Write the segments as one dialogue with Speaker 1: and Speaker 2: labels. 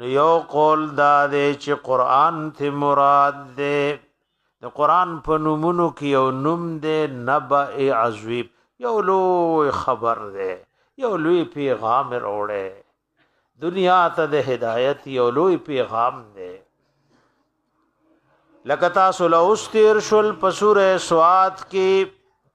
Speaker 1: نو یو قول دا دی چې قران ته مراد دی د قران په نومونو کې یو نوم دی نبأ عظیم یو لوی خبر دی یو لوی پیغام وروړي دنیا ته د هدایت یو لوی پیغام دی لکه تاسو له اوستیر شل په سوره سواد کې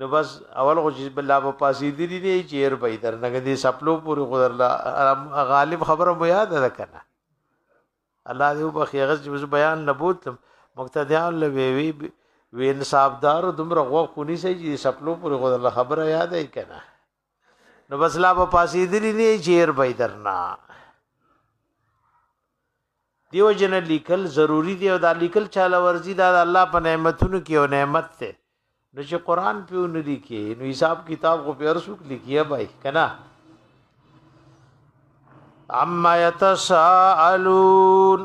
Speaker 1: نو بس اول خو چې بلا به پاسېدلی نه یې چیر به یې درنه دې سپلو پورې خو درله غالب خبره مو یاد ده که نه الله دې وبخښي هغه چې اوس بیان نه بوتلم مقتدیان له وی وی وی انصافدارو دومره غوږ کونی سي چې سپلو پورې خو درله خبره یاد دی که نه نو بس لا په پاسې دلی نه چیر به درنا دیو جن لیکل ضروری دی او دا لیکل چاله ورزی دا الله په نعمتونو کې او نعمت ته نو چې قران پیو نه لیکي نو حساب کتاب خو په ارسوک لیکیا بای کنا اما یتساءلون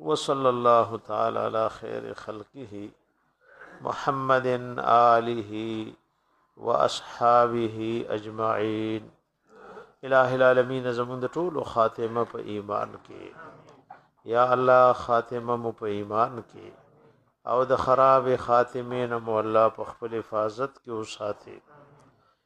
Speaker 1: وصلی الله تعالی علی خیر خلقه محمد آله واصحابه اجمعین الہ العالمین زمون د ټولو خاتمه په ایمان کې یا الله خاتمه مو په ایمان کې او د خراب خاتمه نه مولا په خپل حفاظت کې وساته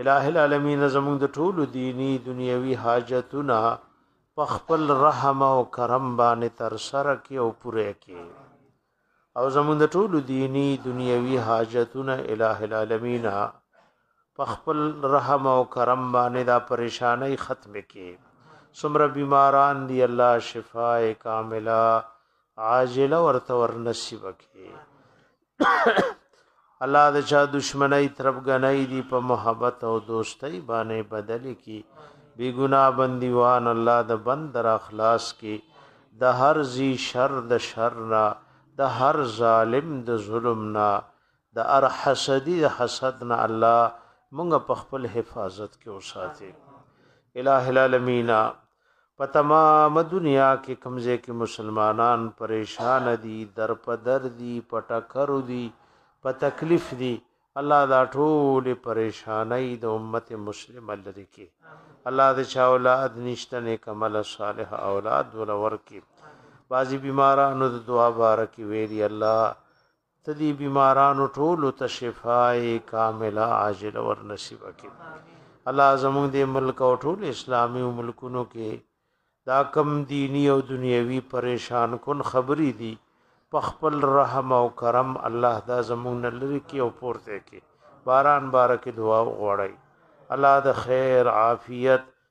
Speaker 1: الہ العالمین زموږ د ټولو دینی دنیوي حاجتونه په خپل رحم او کرم باندې تر سره کې او پوره کې او زموږ د ټولو دینی دنیوي حاجتونه الہ العالمین په خپل رحم او کرم باندې دا پریشانای ختم کې سمره بیماران دی الله شفای کامله عاجله ورته ور نصیب کې الله د چا دشمنی تربګنۍ دی په محبت او دوستۍ باندې بدل کی بی ګنا بندیوان الله د بند را خلاص کی د هر زی شر د شر نه د هر ظالم د ظلم نه د ار حسدی د حسد نه الله مونږ په خپل حفاظت کې وساتي الہ العالمین په تمام دنیا کې کمزې کې مسلمانان پریشان دي در په در دي په ټکر دي په تکلیف دي الله دا ټول پریشانای د امت مسلمه لري کې الله دې چا اولاد نشته نه کمل صالح اولاد ولور کې بازي بیمارانو د دعا بارکی ویلي الله ته دی بیمارانو ټولو ته شفای کامله عاجله ور نصیب کړي الله زموږ د ملک او ټول اسلامي ملکونو کې دا کم دینی او دنیوي پریشان کن خبرې دي په خپل رحم او کرم الله دا زموږ نه لري کې او پورته کې باران بارکه دعا وغوړی الله د خیر عافیت